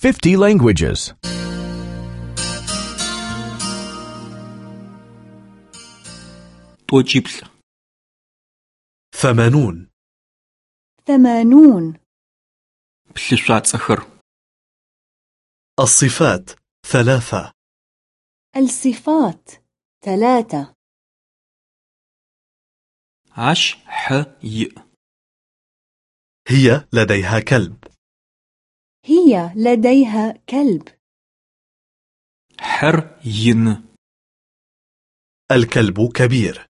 50 languages. توجيبل 80 80 بلشات بلشواتصخر الصفات ثلاثة الصفات ثلاثة عش ح ي هي لديها كلب هي لديها كلب. حرين الكلب كبير.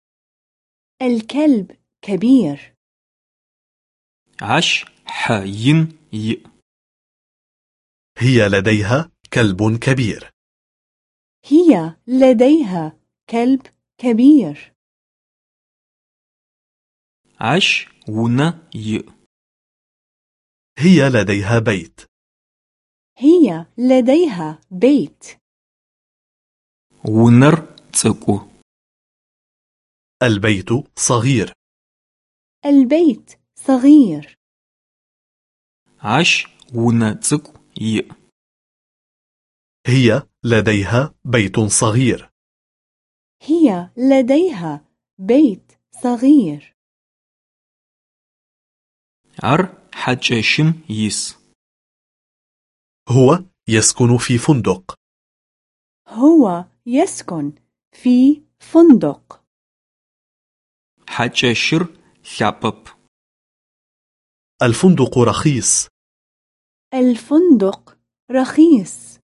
الكلب كبير. عش حين ي. هي لديها كلب كبير. هي لديها كلب كبير. عش ون ي. هي لديها بيت. هي لديها بيت унэр цӏыкӏу البيت صغير البيت صغير ащ унэ цӏыкӏу иӏ هي لديها بيت صغير هي لديها بيت صغير ар хьакӏэщым ис هو يسكن في فندق. هو يسكن في فندق. حجشر لابب الفندق رخيص. الفندق رخيص.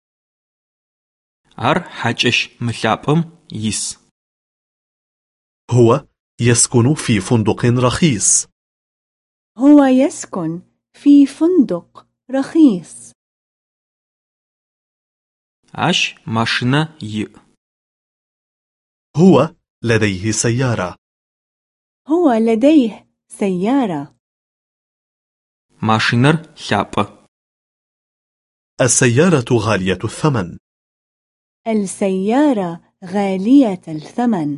ار حجش ملابم يس. هو يسكن في فندق رخيص. هو يسكن في فندق رخيص. ащ машинэ иӏ هو لديه سيارة هو لديه سيارة машинэр лъапӏэ السيارة غالية الثمن السيارة غالية الثمن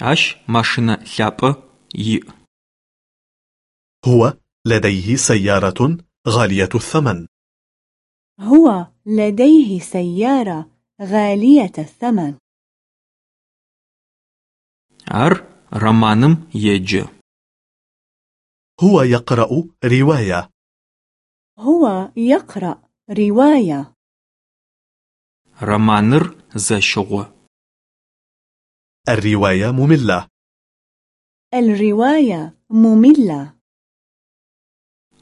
ащ машинэ лъапӏэ иӏ هو لديه سيارة غالية الثمن هو لديه سيارة غالية الثمن ар романым еджэ هو يقرأ رواية هو يقرأ رواية романыр зэщыгъо الرواية مملة الرواية مملة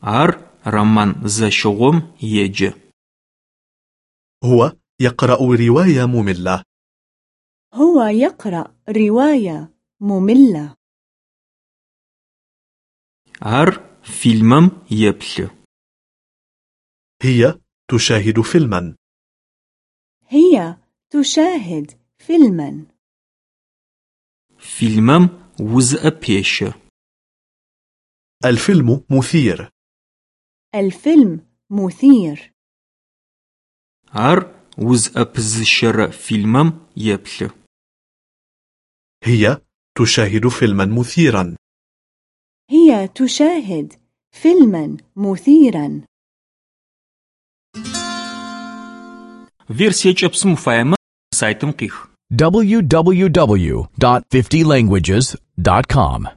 ар роман зэщыгъом еджэ هو يقرأ رواية مملة هو يقرأ رواية مملة ар фильмым еплъы هي تشاهد فيلما هي تشاهد فيلما фильмым узыӏэ пещэ الفيلم مثير الفيلم مثير ар узыӏэпызыщэрэ фильмым еплъы هي تشاهد فيلما مثيرا هي تشاهد فيلما مثيرا версия кӏэпсым уфаемэ сайтым къих www.50languages.com